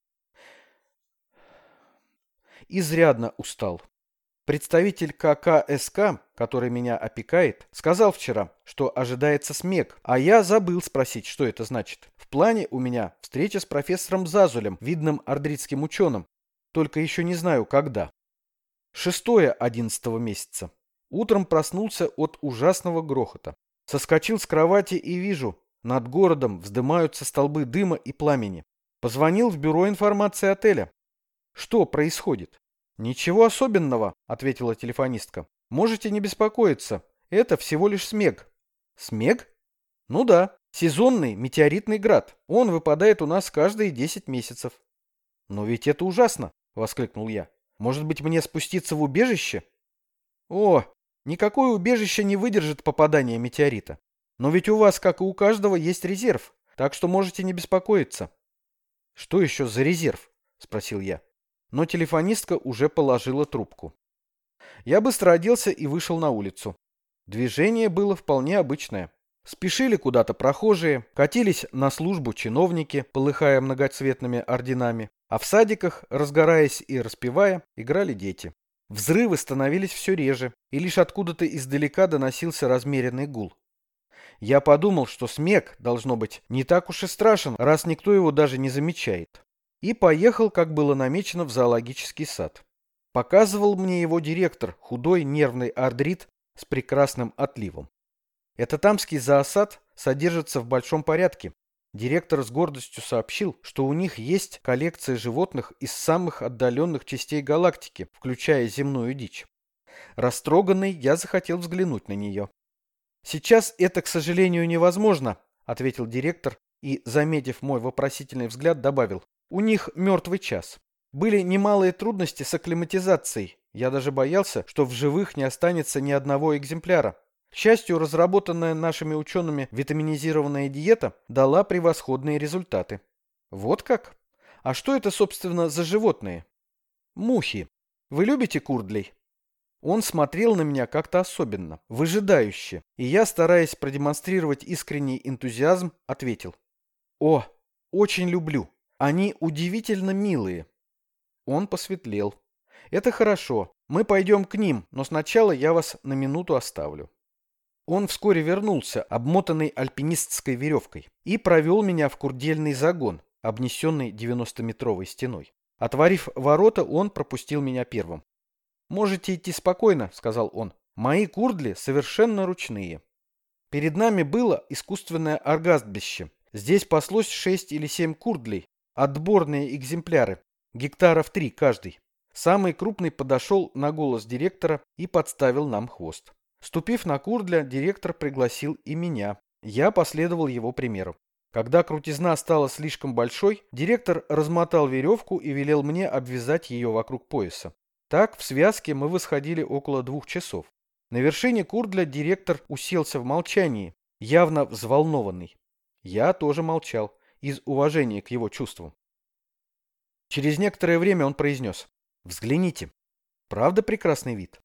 Изрядно устал. Представитель ККСК, который меня опекает, сказал вчера, что ожидается СМЕК, а я забыл спросить, что это значит. В плане у меня встреча с профессором Зазулем, видным ардритским ученым, только еще не знаю когда. Шестое одиннадцатого месяца. Утром проснулся от ужасного грохота. Соскочил с кровати и вижу, над городом вздымаются столбы дыма и пламени. Позвонил в бюро информации отеля. Что происходит? «Ничего особенного», — ответила телефонистка. «Можете не беспокоиться. Это всего лишь снег». «Снег?» «Ну да, сезонный метеоритный град. Он выпадает у нас каждые 10 месяцев». «Но ведь это ужасно», — воскликнул я. «Может быть, мне спуститься в убежище?» «О, никакое убежище не выдержит попадания метеорита. Но ведь у вас, как и у каждого, есть резерв, так что можете не беспокоиться». «Что еще за резерв?» — спросил я но телефонистка уже положила трубку. Я быстро оделся и вышел на улицу. Движение было вполне обычное. Спешили куда-то прохожие, катились на службу чиновники, полыхая многоцветными орденами, а в садиках, разгораясь и распевая, играли дети. Взрывы становились все реже, и лишь откуда-то издалека доносился размеренный гул. Я подумал, что смех, должно быть, не так уж и страшен, раз никто его даже не замечает и поехал, как было намечено, в зоологический сад. Показывал мне его директор, худой нервный ардрит с прекрасным отливом. Этот тамский зоосад содержится в большом порядке. Директор с гордостью сообщил, что у них есть коллекция животных из самых отдаленных частей галактики, включая земную дичь. Растроганный, я захотел взглянуть на нее. «Сейчас это, к сожалению, невозможно», — ответил директор и, заметив мой вопросительный взгляд, добавил. У них мертвый час. Были немалые трудности с акклиматизацией. Я даже боялся, что в живых не останется ни одного экземпляра. К счастью, разработанная нашими учеными витаминизированная диета дала превосходные результаты. Вот как? А что это, собственно, за животные? Мухи. Вы любите курдлей? Он смотрел на меня как-то особенно, выжидающе, и я, стараясь продемонстрировать искренний энтузиазм, ответил. О, очень люблю. Они удивительно милые. Он посветлел. Это хорошо. Мы пойдем к ним, но сначала я вас на минуту оставлю. Он вскоре вернулся, обмотанный альпинистской веревкой, и провел меня в курдельный загон, обнесенный 90-метровой стеной. Отворив ворота, он пропустил меня первым. «Можете идти спокойно», — сказал он. «Мои курдли совершенно ручные». Перед нами было искусственное оргазбище. Здесь паслось шесть или семь курдлей, Отборные экземпляры, гектаров три каждый. Самый крупный подошел на голос директора и подставил нам хвост. Ступив на курдля, директор пригласил и меня. Я последовал его примеру. Когда крутизна стала слишком большой, директор размотал веревку и велел мне обвязать ее вокруг пояса. Так, в связке мы восходили около двух часов. На вершине курдля директор уселся в молчании, явно взволнованный. Я тоже молчал из уважения к его чувствам. Через некоторое время он произнес. «Взгляните. Правда прекрасный вид?»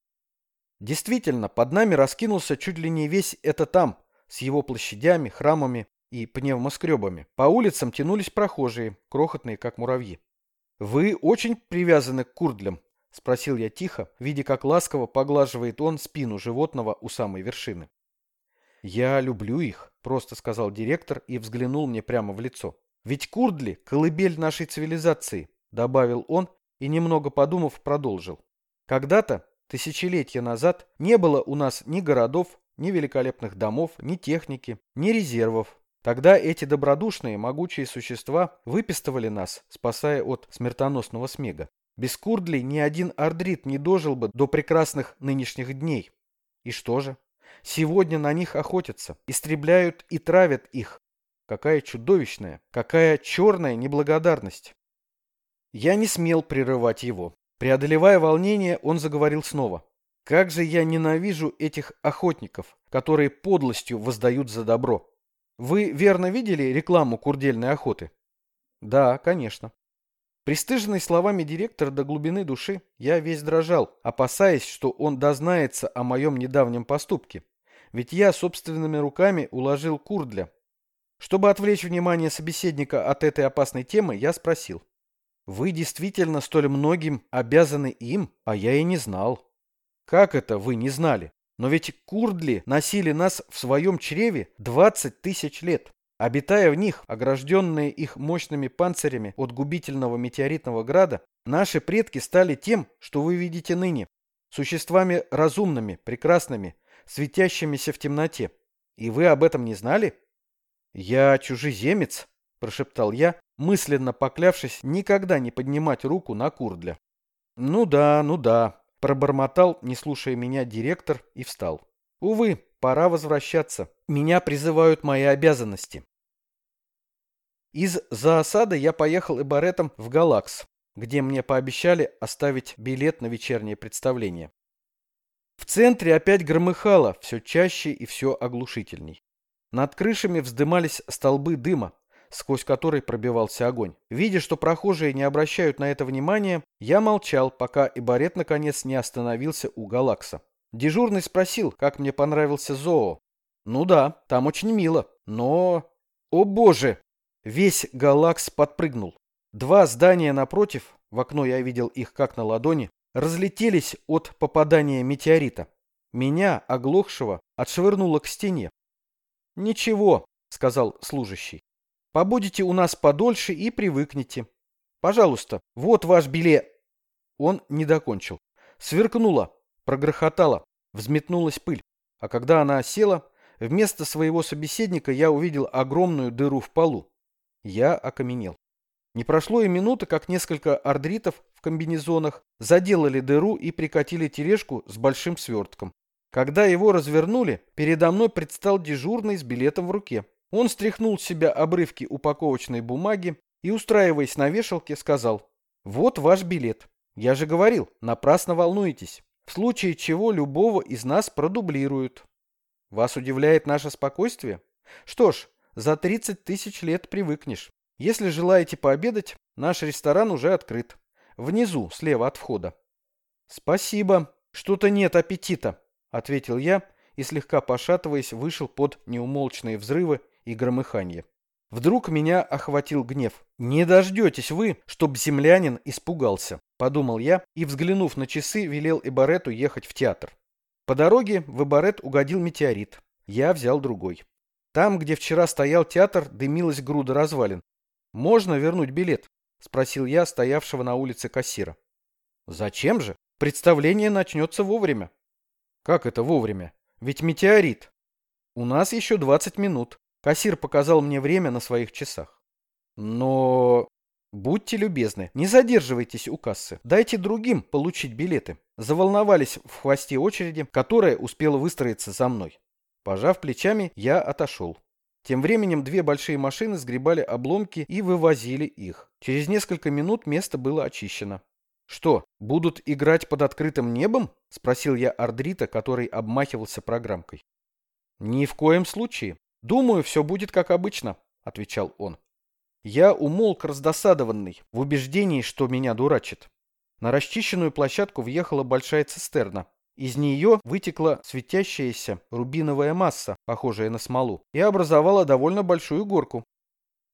Действительно, под нами раскинулся чуть ли не весь это там, с его площадями, храмами и пневмоскребами. По улицам тянулись прохожие, крохотные, как муравьи. «Вы очень привязаны к курдлям?» – спросил я тихо, видя, как ласково поглаживает он спину животного у самой вершины. «Я люблю их», — просто сказал директор и взглянул мне прямо в лицо. «Ведь Курдли — колыбель нашей цивилизации», — добавил он и, немного подумав, продолжил. «Когда-то, тысячелетия назад, не было у нас ни городов, ни великолепных домов, ни техники, ни резервов. Тогда эти добродушные, могучие существа выпистывали нас, спасая от смертоносного смега. Без Курдлей ни один ардрит не дожил бы до прекрасных нынешних дней. И что же? Сегодня на них охотятся, истребляют и травят их. Какая чудовищная, какая черная неблагодарность. Я не смел прерывать его. Преодолевая волнение, он заговорил снова. Как же я ненавижу этих охотников, которые подлостью воздают за добро. Вы верно видели рекламу курдельной охоты? Да, конечно. Пристыженный словами директора до глубины души, я весь дрожал, опасаясь, что он дознается о моем недавнем поступке. Ведь я собственными руками уложил курдля. Чтобы отвлечь внимание собеседника от этой опасной темы, я спросил. Вы действительно столь многим обязаны им, а я и не знал. Как это вы не знали? Но ведь курдли носили нас в своем чреве 20 тысяч лет. Обитая в них, огражденные их мощными панцирями от губительного метеоритного града, наши предки стали тем, что вы видите ныне. Существами разумными, прекрасными, светящимися в темноте. И вы об этом не знали? Я чужеземец, прошептал я, мысленно поклявшись никогда не поднимать руку на курдля. Ну да, ну да, Пробормотал, не слушая меня, директор и встал. Увы, пора возвращаться. Меня призывают мои обязанности. Из за осады я поехал эбаретом в Галакс, где мне пообещали оставить билет на вечернее представление. В центре опять громыхало, все чаще и все оглушительней. Над крышами вздымались столбы дыма, сквозь который пробивался огонь. Видя, что прохожие не обращают на это внимания, я молчал, пока Ибарет наконец не остановился у Галакса. Дежурный спросил, как мне понравился зоо. Ну да, там очень мило, но... О боже! Весь Галакс подпрыгнул. Два здания напротив, в окно я видел их как на ладони, разлетелись от попадания метеорита. Меня, оглохшего, отшвырнуло к стене. «Ничего», — сказал служащий. Побудете у нас подольше и привыкнете. Пожалуйста, вот ваш билет. Он не докончил. Сверкнуло, прогрохотало, взметнулась пыль. А когда она осела, вместо своего собеседника я увидел огромную дыру в полу. Я окаменел. Не прошло и минуты, как несколько ордритов в комбинезонах заделали дыру и прикатили тележку с большим свертком. Когда его развернули, передо мной предстал дежурный с билетом в руке. Он стряхнул с себя обрывки упаковочной бумаги и, устраиваясь на вешалке, сказал «Вот ваш билет. Я же говорил, напрасно волнуетесь. В случае чего любого из нас продублируют. Вас удивляет наше спокойствие? Что ж, за 30 тысяч лет привыкнешь. Если желаете пообедать, наш ресторан уже открыт. Внизу, слева от входа. Спасибо. Что-то нет аппетита, ответил я и, слегка пошатываясь, вышел под неумолчные взрывы и громыханье. Вдруг меня охватил гнев. «Не дождетесь вы, чтоб землянин испугался», — подумал я и, взглянув на часы, велел Эбарету ехать в театр. По дороге в Эбарет угодил метеорит. Я взял другой. Там, где вчера стоял театр, дымилась груда развалин. «Можно вернуть билет?» — спросил я стоявшего на улице кассира. «Зачем же? Представление начнется вовремя». «Как это вовремя? Ведь метеорит». «У нас еще 20 минут. Кассир показал мне время на своих часах. Но... Будьте любезны, не задерживайтесь у кассы. Дайте другим получить билеты. Заволновались в хвосте очереди, которая успела выстроиться за мной. Пожав плечами, я отошел. Тем временем две большие машины сгребали обломки и вывозили их. Через несколько минут место было очищено. «Что, будут играть под открытым небом?» – спросил я Ардрита, который обмахивался программкой. «Ни в коем случае. «Думаю, все будет как обычно», — отвечал он. Я умолк раздосадованный, в убеждении, что меня дурачит. На расчищенную площадку въехала большая цистерна. Из нее вытекла светящаяся рубиновая масса, похожая на смолу, и образовала довольно большую горку.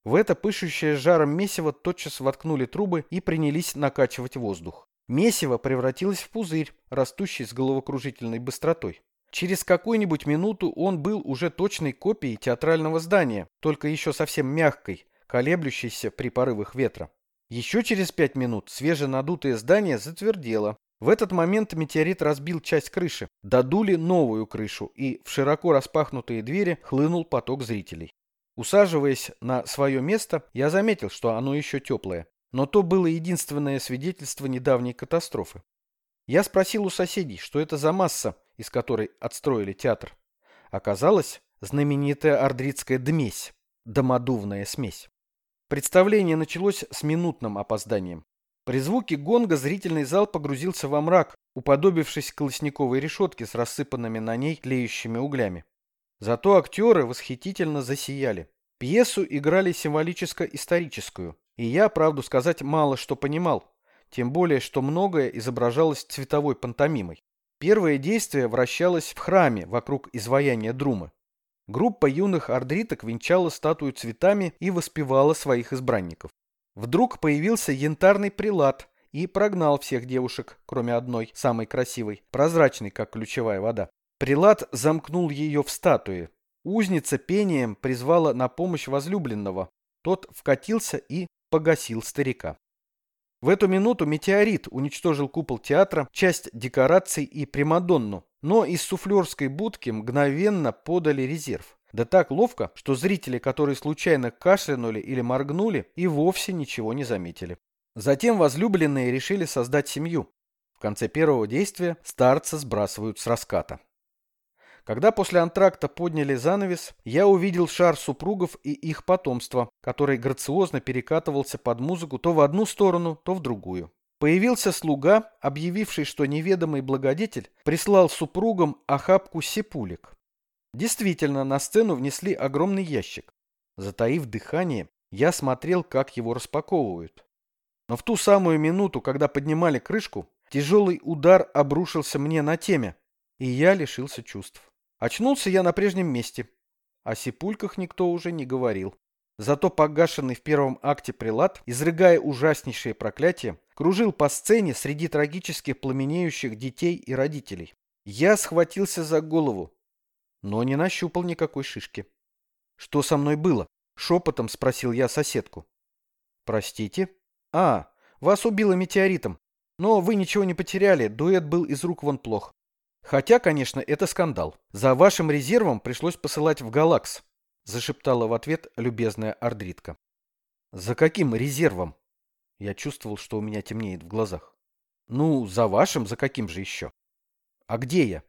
В это пышущее жаром месиво тотчас воткнули трубы и принялись накачивать воздух. Месиво превратилось в пузырь, растущий с головокружительной быстротой. Через какую-нибудь минуту он был уже точной копией театрального здания, только еще совсем мягкой, колеблющейся при порывах ветра. Еще через пять минут свеженадутое здание затвердело. В этот момент метеорит разбил часть крыши, додули новую крышу, и в широко распахнутые двери хлынул поток зрителей. Усаживаясь на свое место, я заметил, что оно еще теплое. Но то было единственное свидетельство недавней катастрофы. Я спросил у соседей, что это за масса, из которой отстроили театр. Оказалось, знаменитая ордритская дмесь, домодувная смесь. Представление началось с минутным опозданием. При звуке гонга зрительный зал погрузился во мрак, уподобившись колосниковой решетке с рассыпанными на ней тлеющими углями. Зато актеры восхитительно засияли. Пьесу играли символическо-историческую, и я, правду сказать, мало что понимал, тем более, что многое изображалось цветовой пантомимой. Первое действие вращалось в храме вокруг изваяния Друмы. Группа юных ордриток венчала статую цветами и воспевала своих избранников. Вдруг появился янтарный прилад и прогнал всех девушек, кроме одной, самой красивой, прозрачной, как ключевая вода. Прилад замкнул ее в статуе. Узница пением призвала на помощь возлюбленного. Тот вкатился и погасил старика. В эту минуту метеорит уничтожил купол театра, часть декораций и Примадонну, но из суфлерской будки мгновенно подали резерв. Да так ловко, что зрители, которые случайно кашлянули или моргнули, и вовсе ничего не заметили. Затем возлюбленные решили создать семью. В конце первого действия старца сбрасывают с раската. Когда после антракта подняли занавес, я увидел шар супругов и их потомства, который грациозно перекатывался под музыку то в одну сторону, то в другую. Появился слуга, объявивший, что неведомый благодетель прислал супругам охапку сепулек. Действительно, на сцену внесли огромный ящик. Затаив дыхание, я смотрел, как его распаковывают. Но в ту самую минуту, когда поднимали крышку, тяжелый удар обрушился мне на теме, и я лишился чувств. Очнулся я на прежнем месте. О сипульках никто уже не говорил. Зато погашенный в первом акте прилад, изрыгая ужаснейшее проклятие, кружил по сцене среди трагических пламенеющих детей и родителей. Я схватился за голову, но не нащупал никакой шишки. «Что со мной было?» — шепотом спросил я соседку. «Простите?» «А, вас убило метеоритом. Но вы ничего не потеряли, дуэт был из рук вон плох. Хотя, конечно, это скандал. За вашим резервом пришлось посылать в Галакс, зашептала в ответ любезная ордритка. За каким резервом? Я чувствовал, что у меня темнеет в глазах. Ну, за вашим, за каким же еще? А где я?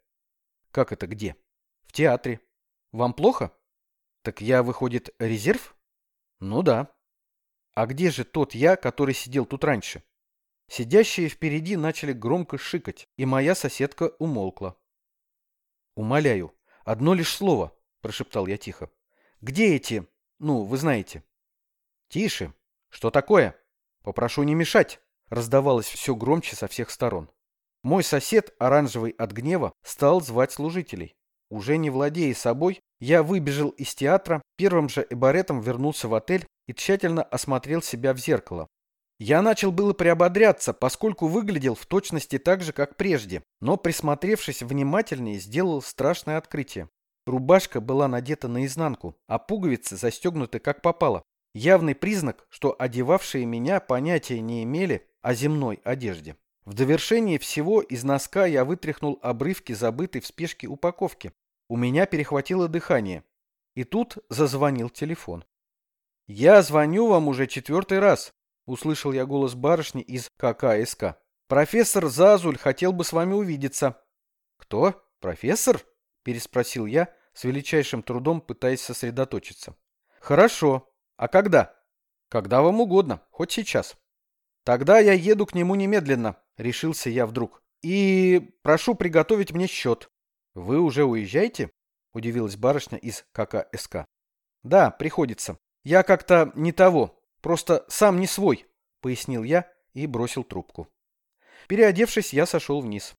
Как это где? В театре. Вам плохо? Так я, выходит, резерв? Ну да. А где же тот я, который сидел тут раньше? Сидящие впереди начали громко шикать, и моя соседка умолкла. «Умоляю, одно лишь слово», – прошептал я тихо. «Где эти? Ну, вы знаете». «Тише. Что такое? Попрошу не мешать», – раздавалось все громче со всех сторон. Мой сосед, оранжевый от гнева, стал звать служителей. Уже не владея собой, я выбежал из театра, первым же эбаретом вернулся в отель и тщательно осмотрел себя в зеркало. Я начал было приободряться, поскольку выглядел в точности так же, как прежде, но, присмотревшись внимательнее, сделал страшное открытие. Рубашка была надета наизнанку, а пуговицы застегнуты как попало. Явный признак, что одевавшие меня понятия не имели о земной одежде. В довершение всего из носка я вытряхнул обрывки забытой в спешке упаковки. У меня перехватило дыхание. И тут зазвонил телефон. «Я звоню вам уже четвертый раз», Услышал я голос барышни из ККСК. «Профессор Зазуль хотел бы с вами увидеться». «Кто? Профессор?» – переспросил я, с величайшим трудом пытаясь сосредоточиться. «Хорошо. А когда?» «Когда вам угодно, хоть сейчас». «Тогда я еду к нему немедленно», – решился я вдруг. «И прошу приготовить мне счет». «Вы уже уезжаете?» – удивилась барышня из ККСК. «Да, приходится. Я как-то не того. Просто сам не свой, пояснил я и бросил трубку. Переодевшись, я сошел вниз.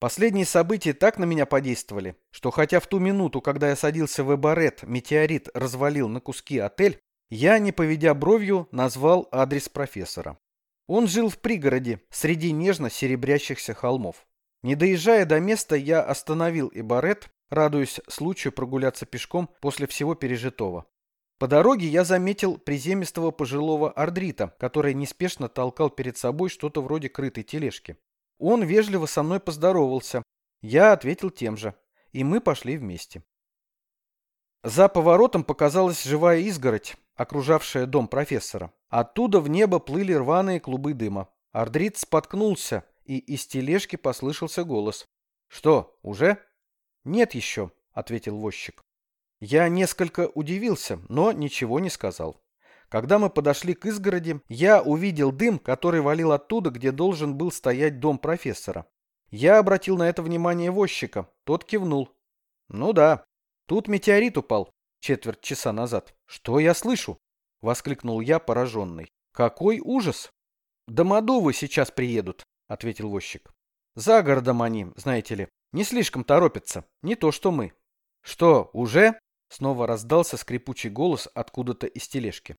Последние события так на меня подействовали, что хотя в ту минуту, когда я садился в эбарет, метеорит развалил на куски отель, я, не поведя бровью, назвал адрес профессора. Он жил в пригороде, среди нежно серебрящихся холмов. Не доезжая до места, я остановил эбарет, радуясь случаю прогуляться пешком после всего пережитого. По дороге я заметил приземистого пожилого ордрита, который неспешно толкал перед собой что-то вроде крытой тележки. Он вежливо со мной поздоровался. Я ответил тем же. И мы пошли вместе. За поворотом показалась живая изгородь, окружавшая дом профессора. Оттуда в небо плыли рваные клубы дыма. Ордрит споткнулся, и из тележки послышался голос. «Что, уже?» «Нет еще», — ответил возчик. Я несколько удивился, но ничего не сказал. Когда мы подошли к изгороди, я увидел дым, который валил оттуда, где должен был стоять дом профессора. Я обратил на это внимание возчика. Тот кивнул. Ну да, тут метеорит упал четверть часа назад. Что я слышу? Воскликнул я, пораженный. Какой ужас! Домодовы сейчас приедут, ответил возчик. За городом они, знаете ли, не слишком торопятся. Не то, что мы. Что, уже? Снова раздался скрипучий голос откуда-то из тележки.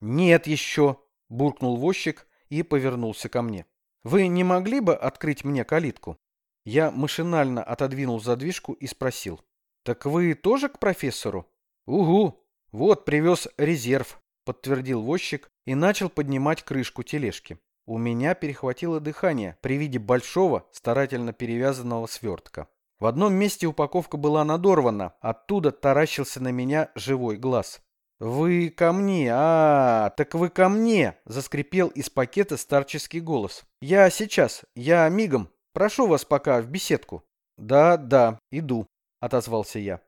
«Нет еще!» – буркнул возчик и повернулся ко мне. «Вы не могли бы открыть мне калитку?» Я машинально отодвинул задвижку и спросил. «Так вы тоже к профессору?» «Угу! Вот, привез резерв», – подтвердил возчик и начал поднимать крышку тележки. У меня перехватило дыхание при виде большого, старательно перевязанного свертка. В одном месте упаковка была надорвана, оттуда таращился на меня живой глаз. «Вы ко мне, а, так вы ко мне!» – заскрипел из пакета старческий голос. «Я сейчас, я мигом. Прошу вас пока в беседку». «Да, да, иду», – отозвался я.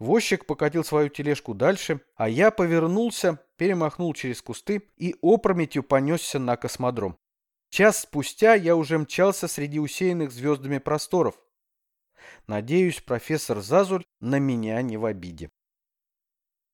Возчик покатил свою тележку дальше, а я повернулся, перемахнул через кусты и опрометью понесся на космодром. Час спустя я уже мчался среди усеянных звездами просторов. Надеюсь, профессор Зазуль на меня не в обиде.